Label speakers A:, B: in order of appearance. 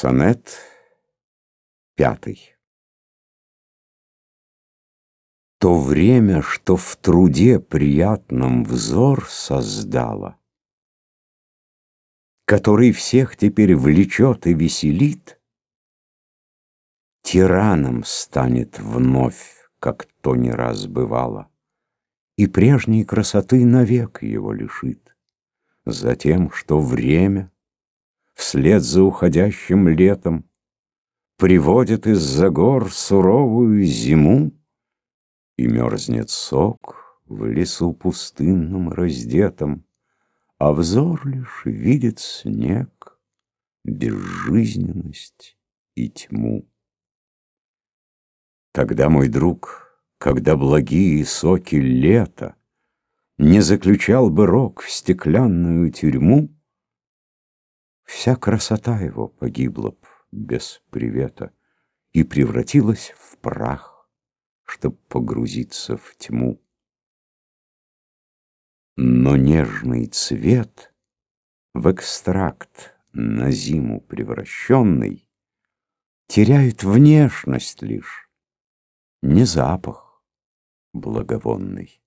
A: Сонет пятый То время, что в труде приятном взор создало, Который всех теперь влечет и веселит, Тираном станет вновь, как то не раз бывало, И прежней красоты навек его лишит. Затем, что время вслед за уходящим летом Приводит из-за гор суровую зиму, И мерзнет сок в лесу пустынном раздетом, А взор лишь видит снег, безжизненность и тьму. Тогда, мой друг, когда благие соки лета Не заключал бы рок в стеклянную тюрьму, Вся красота его погибла б без привета И превратилась в прах, чтоб погрузиться в тьму. Но нежный цвет в экстракт на зиму превращенный Теряет внешность лишь, не запах благовонный.